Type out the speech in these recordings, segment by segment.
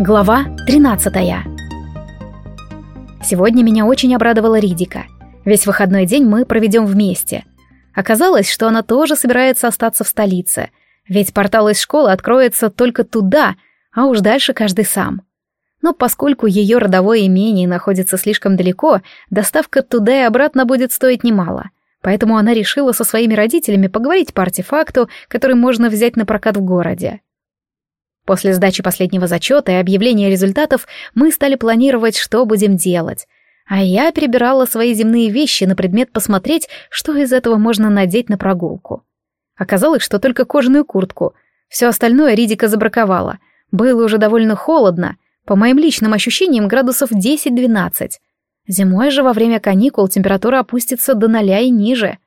Глава 13 Сегодня меня очень обрадовала Ридика. Весь выходной день мы проведем вместе. Оказалось, что она тоже собирается остаться в столице, ведь портал из школы откроется только туда, а уж дальше каждый сам. Но поскольку ее родовое имение находится слишком далеко, доставка туда и обратно будет стоить немало. Поэтому она решила со своими родителями поговорить по артефакту, который можно взять на прокат в городе. После сдачи последнего зачета и объявления результатов мы стали планировать, что будем делать. А я перебирала свои земные вещи на предмет посмотреть, что из этого можно надеть на прогулку. Оказалось, что только кожаную куртку. Все остальное Ридика забраковала. Было уже довольно холодно. По моим личным ощущениям, градусов 10-12. Зимой же во время каникул температура опустится до ноля и ниже.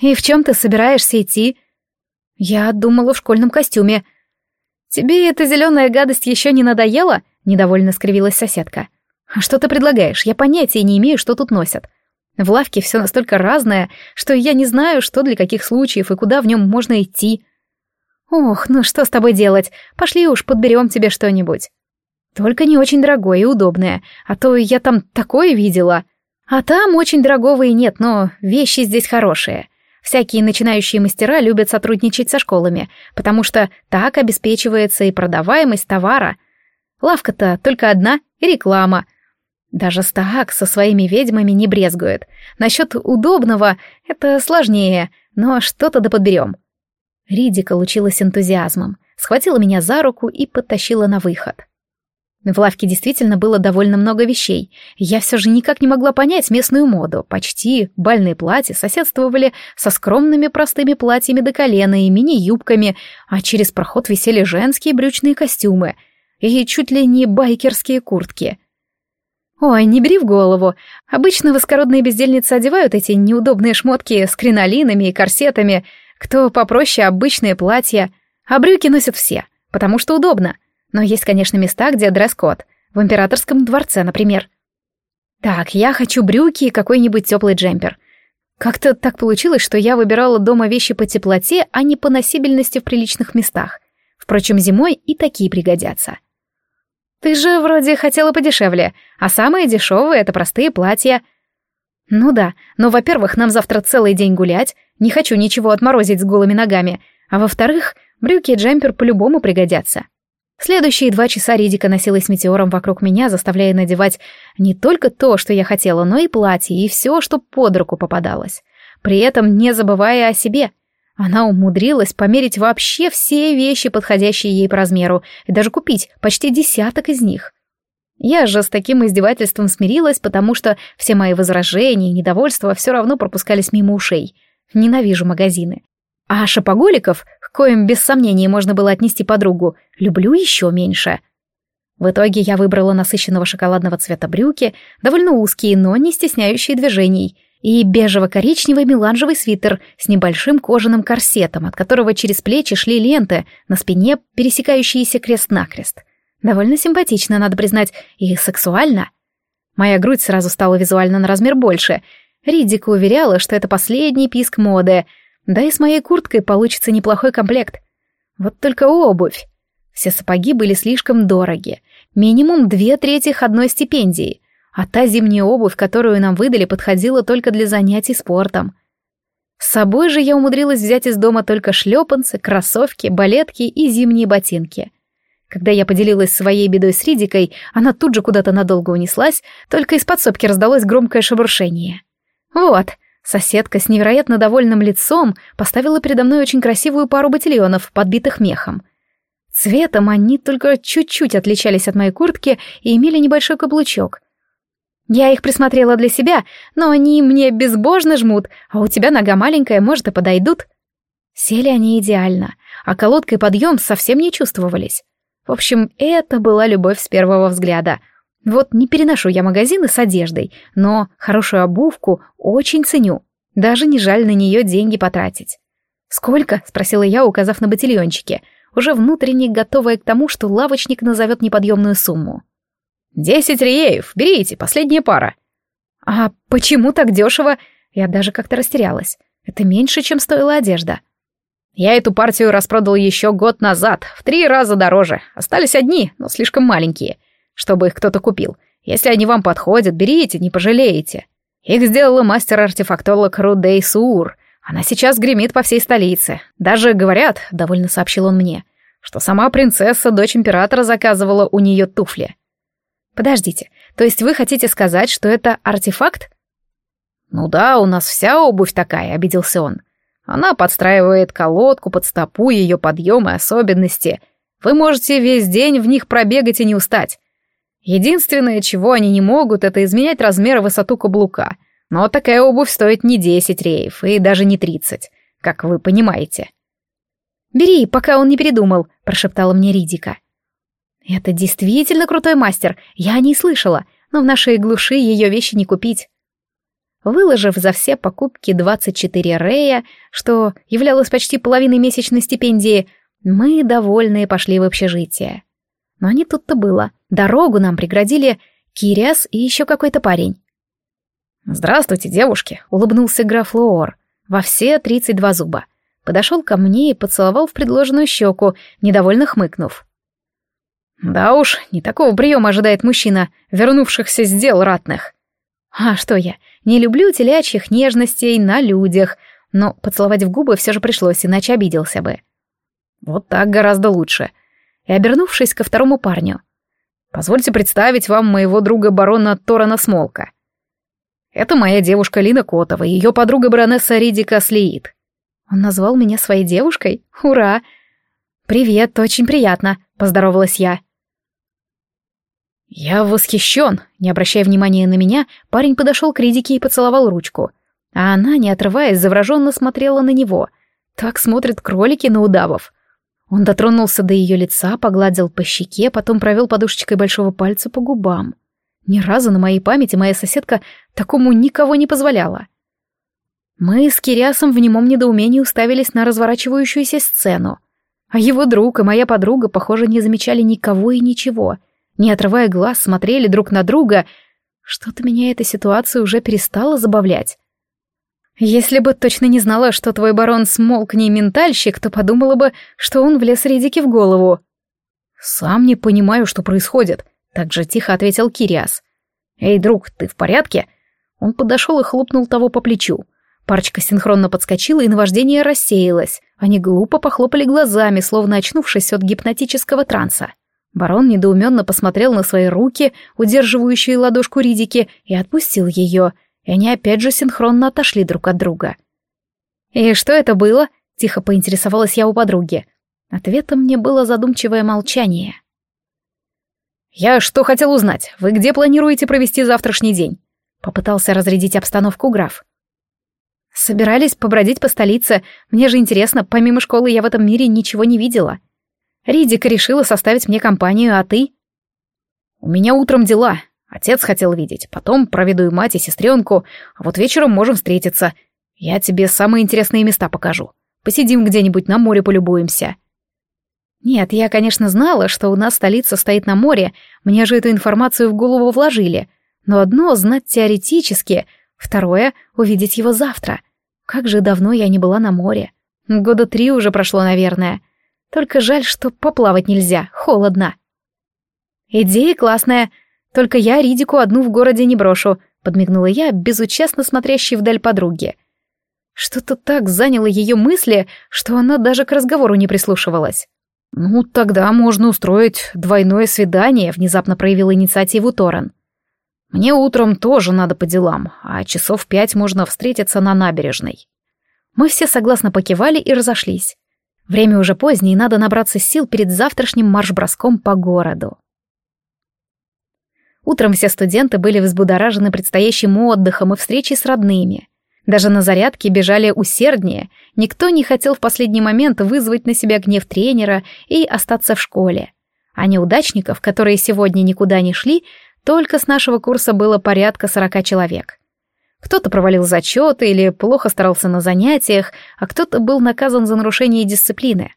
«И в чем ты собираешься идти?» «Я думала в школьном костюме», «Тебе эта зеленая гадость еще не надоела?» — недовольно скривилась соседка. «А что ты предлагаешь? Я понятия не имею, что тут носят. В лавке все настолько разное, что я не знаю, что для каких случаев и куда в нем можно идти». «Ох, ну что с тобой делать? Пошли уж, подберем тебе что-нибудь». «Только не очень дорогое и удобное, а то я там такое видела». «А там очень дорогого и нет, но вещи здесь хорошие. Всякие начинающие мастера любят сотрудничать со школами, потому что так обеспечивается и продаваемость товара. Лавка-то только одна и реклама. Даже Стаак со своими ведьмами не брезгует. Насчет удобного это сложнее, но что-то да подберем. Ридика лучилась энтузиазмом, схватила меня за руку и подтащила на выход. В лавке действительно было довольно много вещей. Я все же никак не могла понять местную моду. Почти бальные платья соседствовали со скромными простыми платьями до колена и мини-юбками, а через проход висели женские брючные костюмы и чуть ли не байкерские куртки. Ой, не бери в голову. Обычно воскородные бездельницы одевают эти неудобные шмотки с кринолинами и корсетами, кто попроще обычные платья, а брюки носят все, потому что удобно. Но есть, конечно, места, где дресс-код. В императорском дворце, например. Так, я хочу брюки и какой-нибудь теплый джемпер. Как-то так получилось, что я выбирала дома вещи по теплоте, а не по носибельности в приличных местах. Впрочем, зимой и такие пригодятся. Ты же вроде хотела подешевле, а самые дешевые — это простые платья. Ну да, но, во-первых, нам завтра целый день гулять, не хочу ничего отморозить с голыми ногами, а во-вторых, брюки и джемпер по-любому пригодятся. Следующие два часа Ридика носилась метеором вокруг меня, заставляя надевать не только то, что я хотела, но и платье, и все, что под руку попадалось. При этом не забывая о себе. Она умудрилась померить вообще все вещи, подходящие ей по размеру, и даже купить почти десяток из них. Я же с таким издевательством смирилась, потому что все мои возражения и недовольства все равно пропускались мимо ушей. Ненавижу магазины. А шопоголиков, коим без сомнений можно было отнести подругу, люблю еще меньше. В итоге я выбрала насыщенного шоколадного цвета брюки, довольно узкие, но не стесняющие движений, и бежево-коричневый меланжевый свитер с небольшим кожаным корсетом, от которого через плечи шли ленты, на спине пересекающиеся крест-накрест. Довольно симпатично, надо признать, и сексуально. Моя грудь сразу стала визуально на размер больше. Ридика уверяла, что это последний писк моды — да и с моей курткой получится неплохой комплект. Вот только обувь. Все сапоги были слишком дороги. Минимум две трети одной стипендии. А та зимняя обувь, которую нам выдали, подходила только для занятий спортом. С собой же я умудрилась взять из дома только шлепанцы, кроссовки, балетки и зимние ботинки. Когда я поделилась своей бедой с Ридикой, она тут же куда-то надолго унеслась, только из подсобки раздалось громкое шебуршение. «Вот, Соседка с невероятно довольным лицом поставила передо мной очень красивую пару ботильонов, подбитых мехом. Цветом они только чуть-чуть отличались от моей куртки и имели небольшой каблучок. Я их присмотрела для себя, но они мне безбожно жмут, а у тебя нога маленькая, может, и подойдут. Сели они идеально, а колодкой подъем совсем не чувствовались. В общем, это была любовь с первого взгляда — вот не переношу я магазины с одеждой, но хорошую обувку очень ценю. Даже не жаль на нее деньги потратить. «Сколько?» — спросила я, указав на ботильончики, уже внутренне готовая к тому, что лавочник назовет неподъемную сумму. «Десять реев, берите, последняя пара». «А почему так дешево?» Я даже как-то растерялась. Это меньше, чем стоила одежда. Я эту партию распродал еще год назад, в три раза дороже. Остались одни, но слишком маленькие, чтобы их кто-то купил. Если они вам подходят, берите, не пожалеете. Их сделала мастер-артефактолог Рудей Суур. Она сейчас гремит по всей столице. Даже говорят, довольно сообщил он мне, что сама принцесса, дочь императора, заказывала у нее туфли. Подождите, то есть вы хотите сказать, что это артефакт? Ну да, у нас вся обувь такая, обиделся он. Она подстраивает колодку под стопу, ее подъем и особенности. Вы можете весь день в них пробегать и не устать. Единственное, чего они не могут, это изменять размер и высоту каблука. Но такая обувь стоит не 10 реев и даже не 30, как вы понимаете. «Бери, пока он не передумал», — прошептала мне Ридика. «Это действительно крутой мастер, я не слышала, но в нашей глуши ее вещи не купить». Выложив за все покупки 24 рея, что являлось почти половиной месячной стипендии, мы, довольные, пошли в общежитие. Но не тут-то было. Дорогу нам преградили Кириас и еще какой-то парень. «Здравствуйте, девушки», — улыбнулся граф Лоор, во все 32 зуба. Подошел ко мне и поцеловал в предложенную щеку, недовольно хмыкнув. Да уж, не такого приема ожидает мужчина, вернувшихся с дел ратных. А что я, не люблю телячьих нежностей на людях, но поцеловать в губы все же пришлось, иначе обиделся бы. Вот так гораздо лучше. И обернувшись ко второму парню. Позвольте представить вам моего друга барона Торана Смолка. Это моя девушка Лина Котова, ее подруга баронесса Ридика Слеит. Он назвал меня своей девушкой? Ура! Привет, очень приятно, поздоровалась я. Я восхищен. Не обращая внимания на меня, парень подошел к Ридике и поцеловал ручку. А она, не отрываясь, завраженно смотрела на него. Так смотрят кролики на удавов. Он дотронулся до ее лица, погладил по щеке, потом провел подушечкой большого пальца по губам. Ни разу на моей памяти моя соседка такому никого не позволяла. Мы с Кириасом в немом недоумении уставились на разворачивающуюся сцену. А его друг и моя подруга, похоже, не замечали никого и ничего — не отрывая глаз, смотрели друг на друга. Что-то меня эта ситуация уже перестала забавлять. Если бы точно не знала, что твой барон смолк не ментальщик, то подумала бы, что он влез Редике в голову. «Сам не понимаю, что происходит», — так же тихо ответил Кириас. «Эй, друг, ты в порядке?» Он подошел и хлопнул того по плечу. Парочка синхронно подскочила, и наваждение рассеялось. Они глупо похлопали глазами, словно очнувшись от гипнотического транса. Барон недоуменно посмотрел на свои руки, удерживающие ладошку Ридики, и отпустил ее, и они опять же синхронно отошли друг от друга. «И что это было?» — тихо поинтересовалась я у подруги. Ответом мне было задумчивое молчание. «Я что хотел узнать, вы где планируете провести завтрашний день?» — попытался разрядить обстановку граф. «Собирались побродить по столице. Мне же интересно, помимо школы я в этом мире ничего не видела». Ридика решила составить мне компанию, а ты? У меня утром дела. Отец хотел видеть, потом проведу и мать, и сестренку, а вот вечером можем встретиться. Я тебе самые интересные места покажу. Посидим где-нибудь на море полюбуемся. Нет, я, конечно, знала, что у нас столица стоит на море, мне же эту информацию в голову вложили. Но одно — знать теоретически, второе — увидеть его завтра. Как же давно я не была на море. Года три уже прошло, наверное. — только жаль, что поплавать нельзя, холодно. Идея классная, только я Ридику одну в городе не брошу, подмигнула я, безучастно смотрящей вдаль подруги. Что-то так заняло ее мысли, что она даже к разговору не прислушивалась. «Ну, тогда можно устроить двойное свидание», — внезапно проявил инициативу Торрен. «Мне утром тоже надо по делам, а часов пять можно встретиться на набережной». Мы все согласно покивали и разошлись. Время уже позднее, и надо набраться сил перед завтрашним марш-броском по городу. Утром все студенты были взбудоражены предстоящим отдыхом и встречей с родными. Даже на зарядке бежали усерднее, никто не хотел в последний момент вызвать на себя гнев тренера и остаться в школе. А неудачников, которые сегодня никуда не шли, только с нашего курса было порядка сорока человек. Кто-то провалил зачеты или плохо старался на занятиях, а кто-то был наказан за нарушение дисциплины.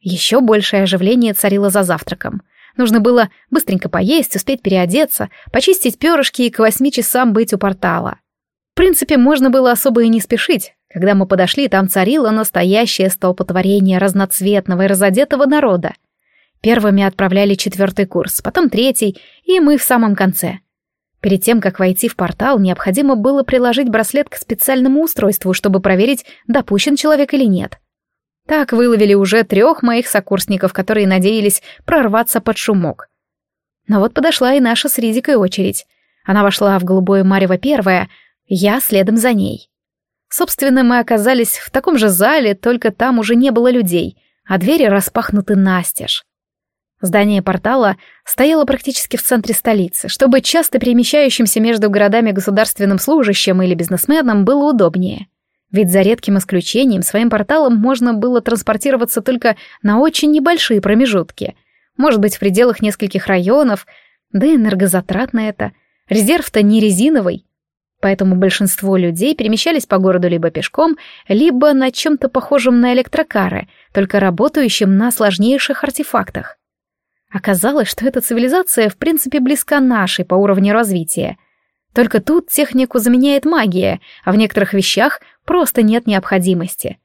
Еще большее оживление царило за завтраком. Нужно было быстренько поесть, успеть переодеться, почистить перышки и к восьми часам быть у портала. В принципе, можно было особо и не спешить. Когда мы подошли, там царило настоящее столпотворение разноцветного и разодетого народа. Первыми отправляли четвертый курс, потом третий, и мы в самом конце. Перед тем, как войти в портал, необходимо было приложить браслет к специальному устройству, чтобы проверить, допущен человек или нет. Так выловили уже трех моих сокурсников, которые надеялись прорваться под шумок. Но вот подошла и наша с Ризикой очередь. Она вошла в голубое марево первая, я следом за ней. Собственно, мы оказались в таком же зале, только там уже не было людей, а двери распахнуты настежь. Здание портала стояло практически в центре столицы, чтобы часто перемещающимся между городами государственным служащим или бизнесменам было удобнее. Ведь за редким исключением своим порталом можно было транспортироваться только на очень небольшие промежутки. Может быть, в пределах нескольких районов, да и энергозатратно это. Резерв-то не резиновый, поэтому большинство людей перемещались по городу либо пешком, либо на чем-то похожем на электрокары, только работающим на сложнейших артефактах. Оказалось, что эта цивилизация в принципе близка нашей по уровню развития. Только тут технику заменяет магия, а в некоторых вещах просто нет необходимости.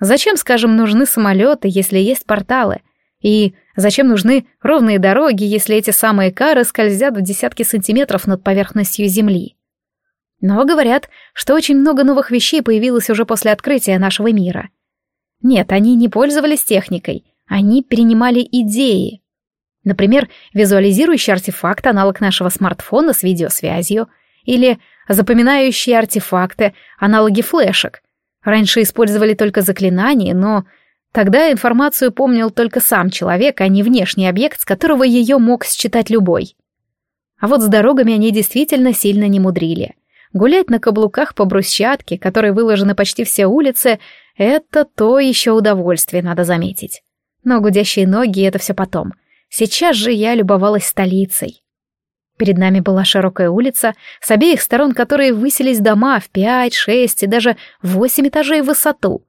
Зачем, скажем, нужны самолеты, если есть порталы? И зачем нужны ровные дороги, если эти самые кары скользят в десятки сантиметров над поверхностью Земли? Но говорят, что очень много новых вещей появилось уже после открытия нашего мира. Нет, они не пользовались техникой, они перенимали идеи. Например, визуализирующий артефакт, аналог нашего смартфона с видеосвязью, или запоминающие артефакты, аналоги флешек. Раньше использовали только заклинания, но тогда информацию помнил только сам человек, а не внешний объект, с которого ее мог считать любой. А вот с дорогами они действительно сильно не мудрили. Гулять на каблуках по брусчатке, которой выложены почти все улицы, это то еще удовольствие, надо заметить. Но гудящие ноги — это все потом. Сейчас же я любовалась столицей. Перед нами была широкая улица, с обеих сторон которой высились дома в пять, шесть и даже восемь этажей в высоту.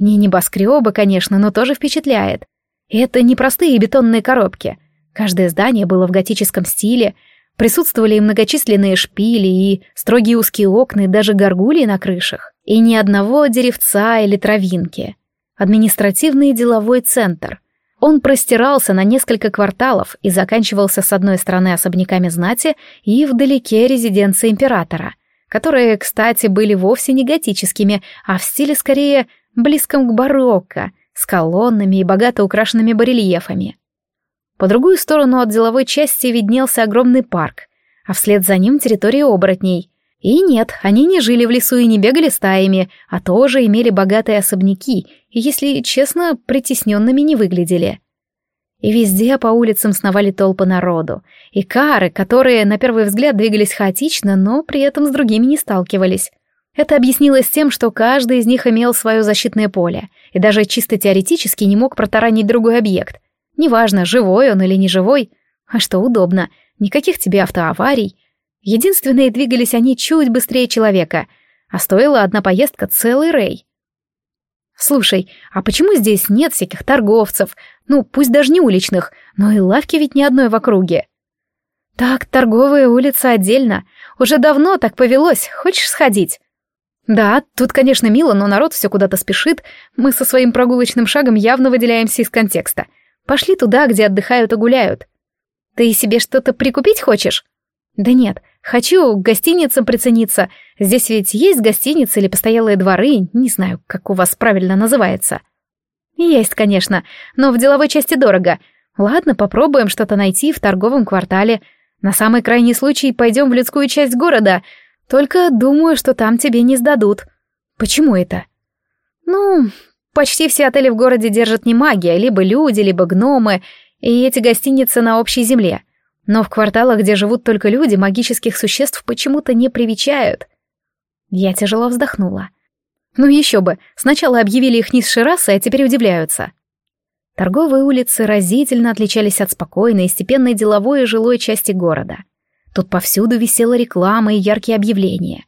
Не небоскребы, конечно, но тоже впечатляет. И это не простые бетонные коробки. Каждое здание было в готическом стиле — Присутствовали и многочисленные шпили, и строгие узкие окна, и даже горгулии на крышах. И ни одного деревца или травинки. Административный и деловой центр. Он простирался на несколько кварталов и заканчивался с одной стороны особняками знати и вдалеке резиденции императора, которые, кстати, были вовсе не готическими, а в стиле скорее близком к барокко, с колоннами и богато украшенными барельефами. По другую сторону от деловой части виднелся огромный парк, а вслед за ним территория оборотней. И нет, они не жили в лесу и не бегали стаями, а тоже имели богатые особняки, и, если честно, притесненными не выглядели. И везде по улицам сновали толпы народу, и кары, которые на первый взгляд двигались хаотично, но при этом с другими не сталкивались. Это объяснилось тем, что каждый из них имел свое защитное поле, и даже чисто теоретически не мог протаранить другой объект — Неважно, живой он или не живой. А что удобно, никаких тебе автоаварий. Единственные двигались они чуть быстрее человека, а стоила одна поездка целый рей. Слушай, а почему здесь нет всяких торговцев? Ну, пусть даже не уличных, но и лавки ведь ни одной в округе. Так, торговая улица отдельно. Уже давно так повелось. Хочешь сходить? Да, тут, конечно, мило, но народ все куда-то спешит. Мы со своим прогулочным шагом явно выделяемся из контекста. Пошли туда, где отдыхают и гуляют. Ты себе что-то прикупить хочешь? Да нет, хочу к гостиницам прицениться. Здесь ведь есть гостиницы или постоялые дворы, не знаю, как у вас правильно называется. Есть, конечно, но в деловой части дорого. Ладно, попробуем что-то найти в торговом квартале. На самый крайний случай пойдем в людскую часть города. Только думаю, что там тебе не сдадут. Почему это? Ну, Почти все отели в городе держат не магия, либо люди, либо гномы, и эти гостиницы на общей земле. Но в кварталах, где живут только люди, магических существ почему-то не привечают. Я тяжело вздохнула. Ну еще бы, сначала объявили их низшей расой, а теперь удивляются. Торговые улицы разительно отличались от спокойной, степенной деловой и жилой части города. Тут повсюду висела реклама и яркие объявления.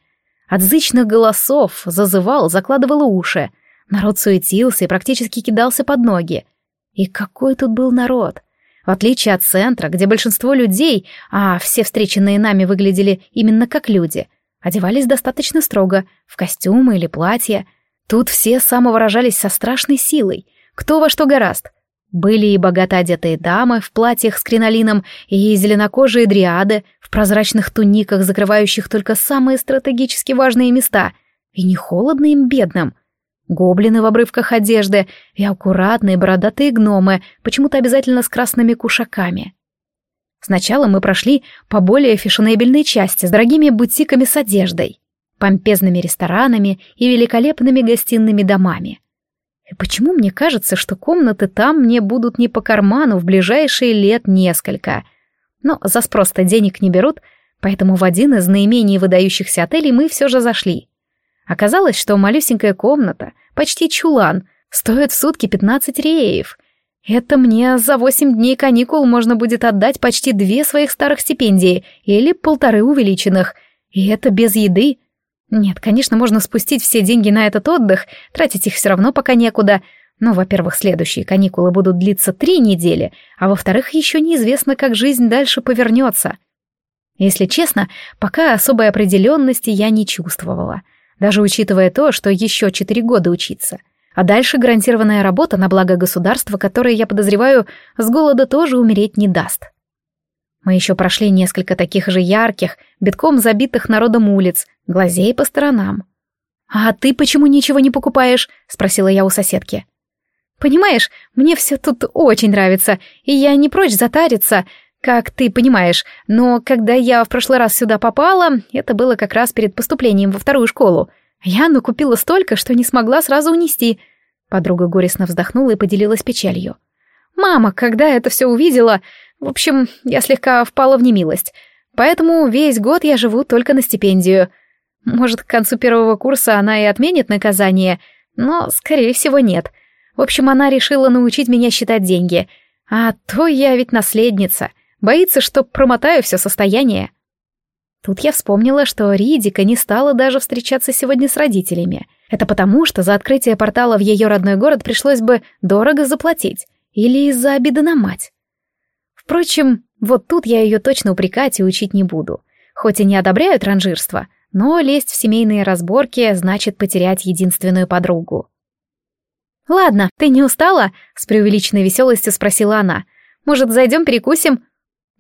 От зычных голосов зазывал, закладывало уши — Народ суетился и практически кидался под ноги. И какой тут был народ! В отличие от центра, где большинство людей, а все встреченные нами выглядели именно как люди, одевались достаточно строго, в костюмы или платья. Тут все самовыражались со страшной силой, кто во что гораст. Были и богато одетые дамы в платьях с кринолином, и зеленокожие дриады в прозрачных туниках, закрывающих только самые стратегически важные места. И не холодно им бедным. Гоблины в обрывках одежды и аккуратные бородатые гномы, почему-то обязательно с красными кушаками. Сначала мы прошли по более фешенебельной части с дорогими бутиками с одеждой, помпезными ресторанами и великолепными гостиными домами. И почему мне кажется, что комнаты там мне будут не по карману в ближайшие лет несколько? Но за спрос-то денег не берут, поэтому в один из наименее выдающихся отелей мы все же зашли. Оказалось, что малюсенькая комната, почти чулан, стоит в сутки 15 реев. Это мне за 8 дней каникул можно будет отдать почти две своих старых стипендии или полторы увеличенных. И это без еды, нет, конечно, можно спустить все деньги на этот отдых, тратить их все равно пока некуда. Но, во-первых, следующие каникулы будут длиться три недели, а во-вторых, еще неизвестно, как жизнь дальше повернется. Если честно, пока особой определенности я не чувствовала, даже учитывая то, что еще четыре года учиться. А дальше гарантированная работа на благо государства, которое, я подозреваю, с голода тоже умереть не даст. Мы еще прошли несколько таких же ярких, битком забитых народом улиц, глазей по сторонам. «А ты почему ничего не покупаешь?» — спросила я у соседки. «Понимаешь, мне все тут очень нравится, и я не прочь затариться, как ты понимаешь, но когда я в прошлый раз сюда попала, это было как раз перед поступлением во вторую школу. Я накупила столько, что не смогла сразу унести». Подруга горестно вздохнула и поделилась печалью. «Мама, когда это все увидела, в общем, я слегка впала в немилость, поэтому весь год я живу только на стипендию. Может, к концу первого курса она и отменит наказание, но, скорее всего, нет. В общем, она решила научить меня считать деньги. А то я ведь наследница, боится, что промотаю все состояние. Тут я вспомнила, что Ридика не стала даже встречаться сегодня с родителями. Это потому, что за открытие портала в ее родной город пришлось бы дорого заплатить. Или из-за обиды на мать. Впрочем, вот тут я ее точно упрекать и учить не буду. Хоть и не одобряю транжирство, но лезть в семейные разборки значит потерять единственную подругу. «Ладно, ты не устала?» — с преувеличенной веселостью спросила она. «Может, зайдем перекусим?»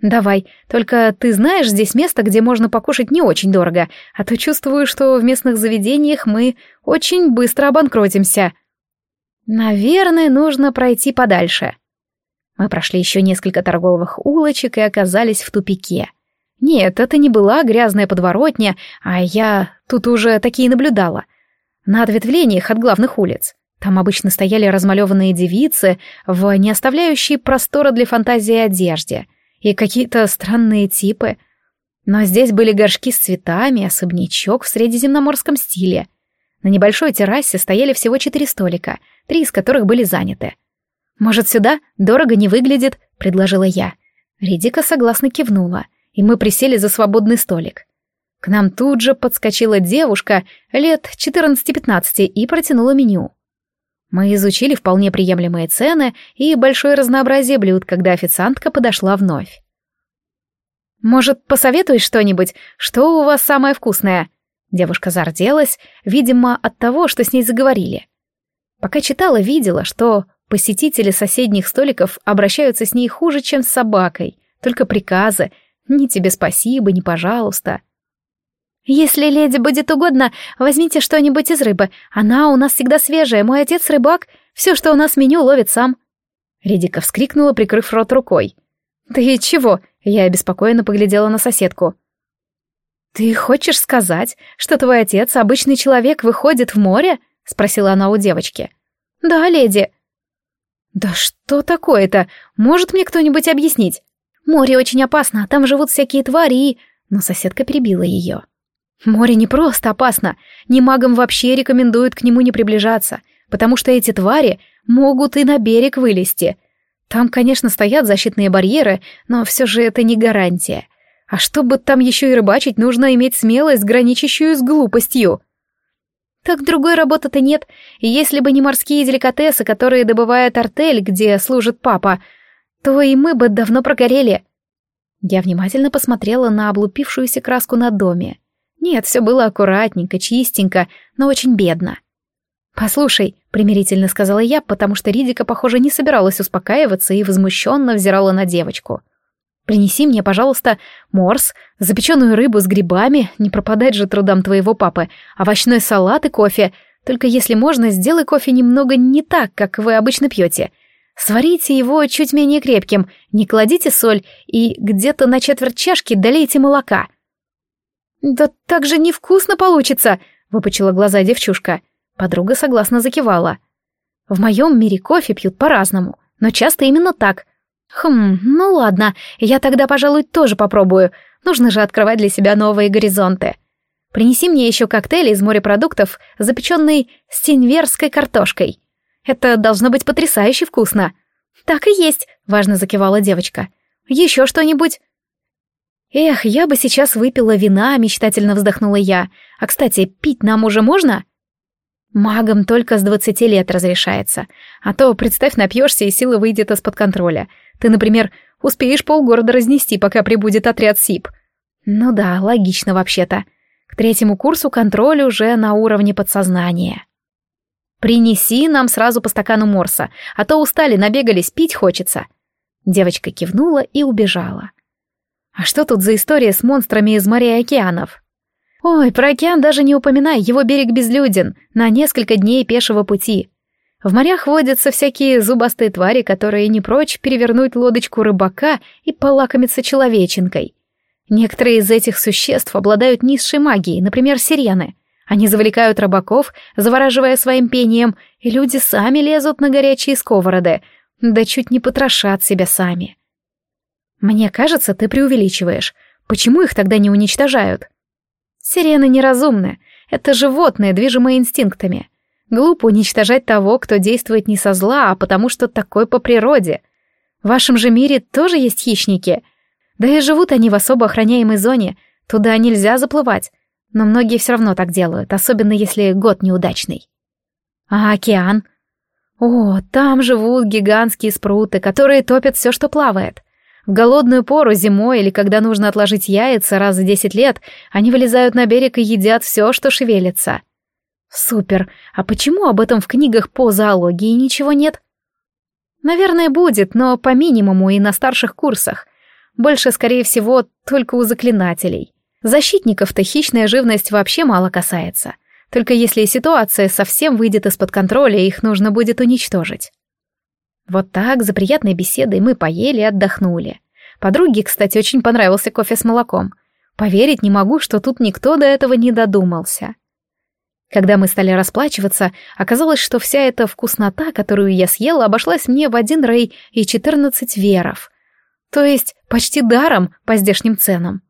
«Давай, только ты знаешь здесь место, где можно покушать не очень дорого, а то чувствую, что в местных заведениях мы очень быстро обанкротимся». «Наверное, нужно пройти подальше», мы прошли еще несколько торговых улочек и оказались в тупике. Нет, это не была грязная подворотня, а я тут уже такие наблюдала. На ответвлениях от главных улиц. Там обычно стояли размалеванные девицы в не оставляющей простора для фантазии одежде и какие-то странные типы. Но здесь были горшки с цветами, особнячок в средиземноморском стиле. На небольшой террасе стояли всего четыре столика, три из которых были заняты. «Может, сюда? Дорого не выглядит», — предложила я. Редика согласно кивнула, и мы присели за свободный столик. К нам тут же подскочила девушка лет 14-15 и протянула меню. Мы изучили вполне приемлемые цены и большое разнообразие блюд, когда официантка подошла вновь. «Может, посоветуешь что-нибудь? Что у вас самое вкусное?» Девушка зарделась, видимо, от того, что с ней заговорили. Пока читала, видела, что Посетители соседних столиков обращаются с ней хуже, чем с собакой. Только приказы. Ни тебе спасибо, ни пожалуйста. «Если леди будет угодно, возьмите что-нибудь из рыбы. Она у нас всегда свежая, мой отец рыбак. Все, что у нас в меню, ловит сам». Редика вскрикнула, прикрыв рот рукой. «Ты чего?» — я обеспокоенно поглядела на соседку. «Ты хочешь сказать, что твой отец, обычный человек, выходит в море?» — спросила она у девочки. «Да, леди», «Да что такое-то? Может мне кто-нибудь объяснить? Море очень опасно, там живут всякие твари и...» Но соседка перебила ее. «Море не просто опасно. Не магам вообще рекомендуют к нему не приближаться, потому что эти твари могут и на берег вылезти. Там, конечно, стоят защитные барьеры, но все же это не гарантия. А чтобы там еще и рыбачить, нужно иметь смелость, граничащую с глупостью». Так другой работы-то нет, и если бы не морские деликатесы, которые добывает артель, где служит папа, то и мы бы давно прогорели. Я внимательно посмотрела на облупившуюся краску на доме. Нет, все было аккуратненько, чистенько, но очень бедно. «Послушай», — примирительно сказала я, потому что Ридика, похоже, не собиралась успокаиваться и возмущенно взирала на девочку. «Принеси мне, пожалуйста, морс, запеченную рыбу с грибами, не пропадать же трудам твоего папы, овощной салат и кофе. Только если можно, сделай кофе немного не так, как вы обычно пьете. Сварите его чуть менее крепким, не кладите соль и где-то на четверть чашки долейте молока». «Да так же невкусно получится!» — выпучила глаза девчушка. Подруга согласно закивала. «В моем мире кофе пьют по-разному, но часто именно так. Хм, ну ладно, я тогда, пожалуй, тоже попробую. Нужно же открывать для себя новые горизонты. Принеси мне еще коктейль из морепродуктов, запеченный стенверской картошкой. Это должно быть потрясающе вкусно». «Так и есть», — важно закивала девочка. «Еще что-нибудь?» «Эх, я бы сейчас выпила вина», — мечтательно вздохнула я. «А, кстати, пить нам уже можно?» «Магам только с двадцати лет разрешается. А то, представь, напьешься, и сила выйдет из-под контроля. Ты, например, успеешь полгорода разнести, пока прибудет отряд СИП». «Ну да, логично вообще-то. К третьему курсу контроль уже на уровне подсознания». «Принеси нам сразу по стакану морса, а то устали, набегались, пить хочется». Девочка кивнула и убежала. А что тут за история с монстрами из моря и океанов? Ой, про океан даже не упоминай, его берег безлюден, на несколько дней пешего пути. В морях водятся всякие зубастые твари, которые не прочь перевернуть лодочку рыбака и полакомиться человеченкой. Некоторые из этих существ обладают низшей магией, например, сирены. Они завлекают рыбаков, завораживая своим пением, и люди сами лезут на горячие сковороды, да чуть не потрошат себя сами. Мне кажется, ты преувеличиваешь. Почему их тогда не уничтожают? Сирены неразумны. Это животные, движимые инстинктами. Глупо уничтожать того, кто действует не со зла, а потому что такой по природе. В вашем же мире тоже есть хищники. Да и живут они в особо охраняемой зоне. Туда нельзя заплывать. Но многие все равно так делают, особенно если год неудачный. А океан? О, там живут гигантские спруты, которые топят все, что плавает. В голодную пору зимой или когда нужно отложить яйца раз в десять лет, они вылезают на берег и едят все, что шевелится. Супер. А почему об этом в книгах по зоологии ничего нет? Наверное, будет, но по минимуму и на старших курсах. Больше, скорее всего, только у заклинателей. Защитников-то хищная живность вообще мало касается. Только если ситуация совсем выйдет из-под контроля, их нужно будет уничтожить. Вот так, за приятной беседой мы поели и отдохнули. Подруге, кстати, очень понравился кофе с молоком. Поверить не могу, что тут никто до этого не додумался. Когда мы стали расплачиваться, оказалось, что вся эта вкуснота, которую я съела, обошлась мне в один рей и четырнадцать веров. То есть почти даром по здешним ценам.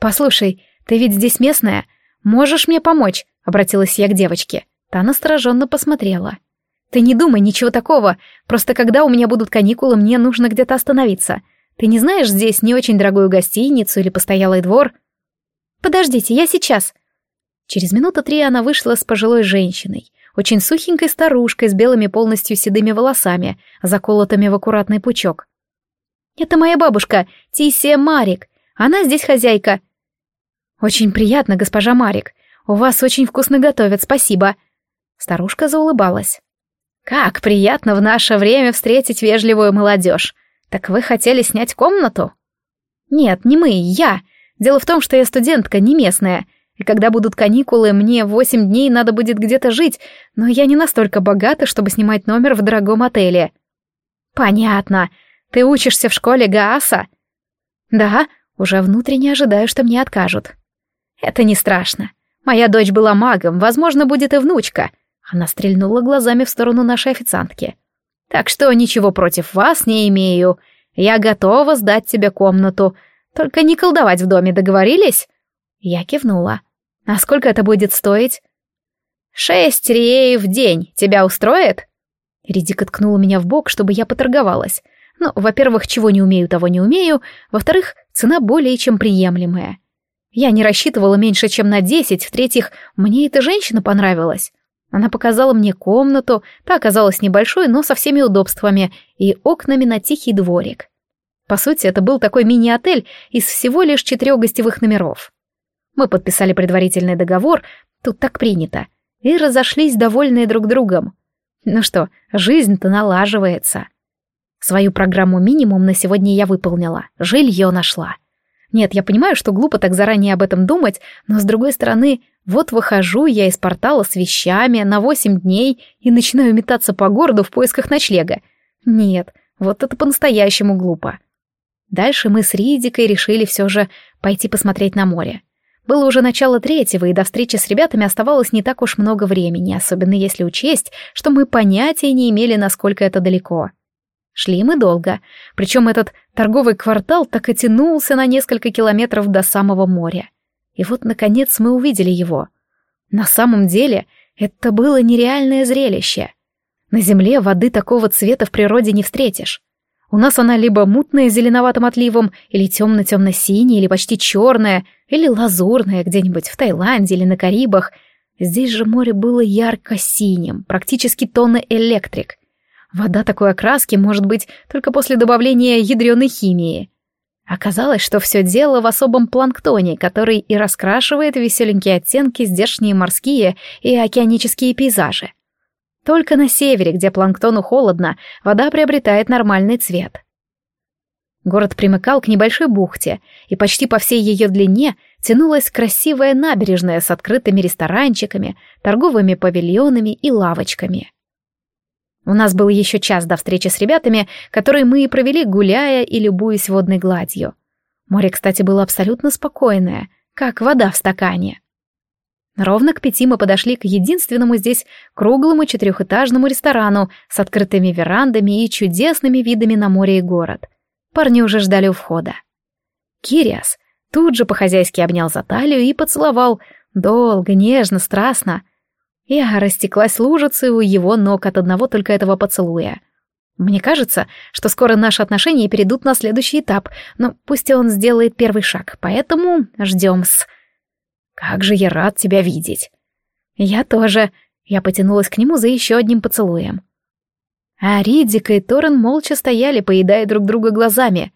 «Послушай, ты ведь здесь местная. Можешь мне помочь?» — обратилась я к девочке. Та настороженно посмотрела. Ты не думай, ничего такого. Просто когда у меня будут каникулы, мне нужно где-то остановиться. Ты не знаешь здесь не очень дорогую гостиницу или постоялый двор? Подождите, я сейчас. Через минуту три она вышла с пожилой женщиной, очень сухенькой старушкой с белыми полностью седыми волосами, заколотыми в аккуратный пучок. «Это моя бабушка, Тисия Марик. Она здесь хозяйка». «Очень приятно, госпожа Марик. У вас очень вкусно готовят, спасибо». Старушка заулыбалась. Как приятно в наше время встретить вежливую молодежь. Так вы хотели снять комнату? Нет, не мы, я. Дело в том, что я студентка, не местная. И когда будут каникулы, мне восемь дней надо будет где-то жить, но я не настолько богата, чтобы снимать номер в дорогом отеле. Понятно. Ты учишься в школе Гааса? Да, уже внутренне ожидаю, что мне откажут. Это не страшно. Моя дочь была магом, возможно, будет и внучка — она стрельнула глазами в сторону нашей официантки. «Так что ничего против вас не имею. Я готова сдать тебе комнату. Только не колдовать в доме, договорились?» Я кивнула. «А сколько это будет стоить?» «Шесть реев в день. Тебя устроит?» Ридик ткнула меня в бок, чтобы я поторговалась. Ну, во-первых, чего не умею, того не умею. Во-вторых, цена более чем приемлемая. Я не рассчитывала меньше, чем на десять. В-третьих, мне эта женщина понравилась. Она показала мне комнату, та оказалась небольшой, но со всеми удобствами и окнами на тихий дворик. По сути, это был такой мини-отель из всего лишь четырех гостевых номеров. Мы подписали предварительный договор, тут так принято. и разошлись довольные друг другом. Ну что, жизнь-то налаживается. Свою программу минимум на сегодня я выполнила, жилье нашла. Нет, я понимаю, что глупо так заранее об этом думать, но с другой стороны, вот выхожу я из портала с вещами на восемь дней и начинаю метаться по городу в поисках ночлега. Нет, вот это по-настоящему глупо. Дальше мы с Ридикой решили все же пойти посмотреть на море. Было уже начало третьего, и до встречи с ребятами оставалось не так уж много времени, особенно если учесть, что мы понятия не имели, насколько это далеко. Шли мы долго, причем этот торговый квартал так и тянулся на несколько километров до самого моря. И вот, наконец, мы увидели его. На самом деле, это было нереальное зрелище. На земле воды такого цвета в природе не встретишь. У нас она либо мутная с зеленоватым отливом, или темно-темно-синяя, или почти черная, или лазурная где-нибудь в Таиланде или на Карибах. Здесь же море было ярко-синим, практически тонны электрик — Вода такой окраски может быть только после добавления ядреной химии. Оказалось, что все дело в особом планктоне, который и раскрашивает веселенькие оттенки здешние морские и океанические пейзажи. Только на севере, где планктону холодно, вода приобретает нормальный цвет. Город примыкал к небольшой бухте, и почти по всей ее длине тянулась красивая набережная с открытыми ресторанчиками, торговыми павильонами и лавочками. У нас был еще час до встречи с ребятами, которые мы и провели, гуляя и любуясь водной гладью. Море, кстати, было абсолютно спокойное, как вода в стакане. Ровно к пяти мы подошли к единственному здесь круглому четырехэтажному ресторану с открытыми верандами и чудесными видами на море и город. Парни уже ждали у входа. Кириас тут же по-хозяйски обнял за талию и поцеловал, долго, нежно, страстно — я растеклась лужицей у его ног от одного только этого поцелуя. Мне кажется, что скоро наши отношения перейдут на следующий этап, но пусть он сделает первый шаг, поэтому ждем-с. Как же я рад тебя видеть. Я тоже. Я потянулась к нему за еще одним поцелуем. А Ридзика и Торрен молча стояли, поедая друг друга глазами.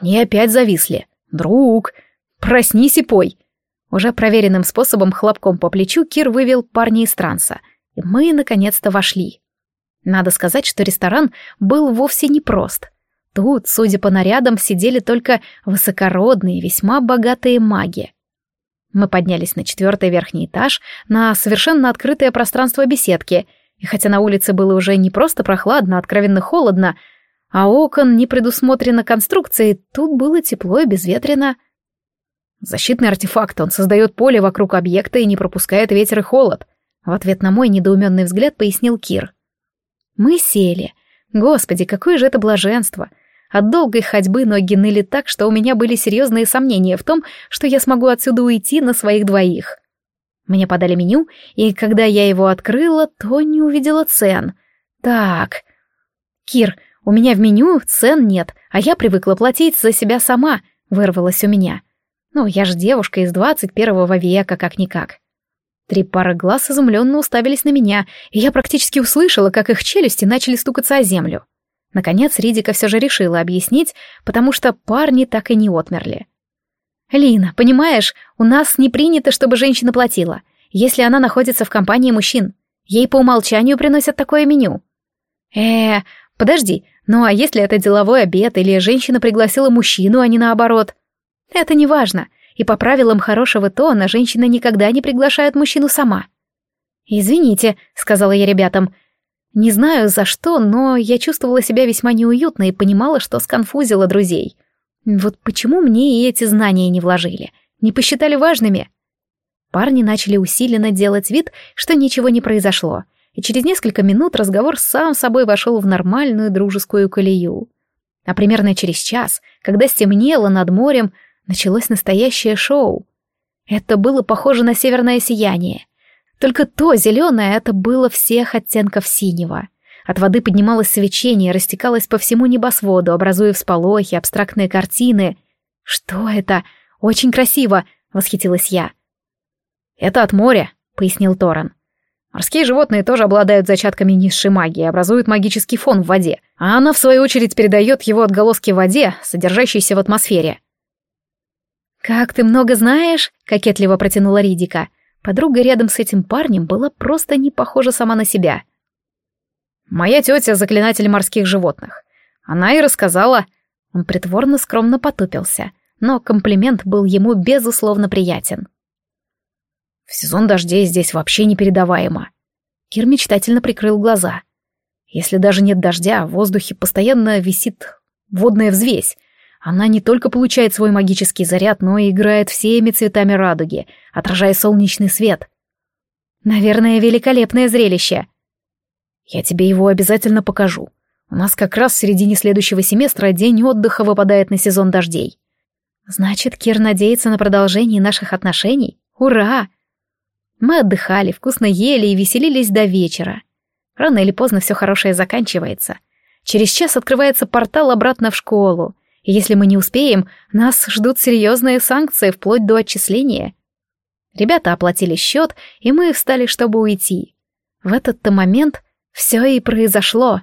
Они опять зависли. «Друг, проснись и пой!» Уже проверенным способом хлопком по плечу Кир вывел парня из транса, и мы наконец-то вошли. Надо сказать, что ресторан был вовсе не прост. Тут, судя по нарядам, сидели только высокородные, весьма богатые маги. Мы поднялись на четвертый верхний этаж, на совершенно открытое пространство беседки, и хотя на улице было уже не просто прохладно, откровенно холодно, а окон не предусмотрено конструкцией, тут было тепло и безветренно — Защитный артефакт, он создает поле вокруг объекта и не пропускает ветер и холод. В ответ на мой недоуменный взгляд пояснил Кир. Мы сели. Господи, какое же это блаженство! От долгой ходьбы ноги ныли так, что у меня были серьезные сомнения в том, что я смогу отсюда уйти на своих двоих. Мне подали меню, и когда я его открыла, то не увидела цен. Так. Кир, у меня в меню цен нет, а я привыкла платить за себя сама, вырвалось у меня. Ну, я же девушка из двадцать первого века, как-никак. Три пары глаз изумленно уставились на меня, и я практически услышала, как их челюсти начали стукаться о землю. Наконец Ридика все же решила объяснить, потому что парни так и не отмерли. «Лина, понимаешь, у нас не принято, чтобы женщина платила, если она находится в компании мужчин. Ей по умолчанию приносят такое меню». «Э, подожди, ну а если это деловой обед или женщина пригласила мужчину, а не наоборот?» Это не важно, и по правилам хорошего тона женщина никогда не приглашает мужчину сама. «Извините», — сказала я ребятам. Не знаю за что, но я чувствовала себя весьма неуютно и понимала, что сконфузила друзей. Вот почему мне и эти знания не вложили, не посчитали важными? Парни начали усиленно делать вид, что ничего не произошло, и через несколько минут разговор сам собой вошел в нормальную дружескую колею. А примерно через час, когда стемнело над морем, началось настоящее шоу. Это было похоже на северное сияние. Только то зеленое это было всех оттенков синего. От воды поднималось свечение, растекалось по всему небосводу, образуя всполохи, абстрактные картины. «Что это? Очень красиво!» — восхитилась я. «Это от моря», — пояснил Торан. Морские животные тоже обладают зачатками низшей магии, образуют магический фон в воде, а она, в свою очередь, передает его отголоски в воде, содержащейся в атмосфере. «Как ты много знаешь!» — кокетливо протянула Ридика. Подруга рядом с этим парнем была просто не похожа сама на себя. «Моя тетя — заклинатель морских животных. Она и рассказала...» Он притворно скромно потупился, но комплимент был ему безусловно приятен. «В сезон дождей здесь вообще непередаваемо». Кир мечтательно прикрыл глаза. «Если даже нет дождя, в воздухе постоянно висит водная взвесь, она не только получает свой магический заряд, но и играет всеми цветами радуги, отражая солнечный свет. Наверное, великолепное зрелище. Я тебе его обязательно покажу. У нас как раз в середине следующего семестра день отдыха выпадает на сезон дождей. Значит, Кир надеется на продолжение наших отношений? Ура! Мы отдыхали, вкусно ели и веселились до вечера. Рано или поздно все хорошее заканчивается. Через час открывается портал обратно в школу, если мы не успеем, нас ждут серьезные санкции вплоть до отчисления. Ребята оплатили счет, и мы встали, чтобы уйти. В этот-то момент все и произошло.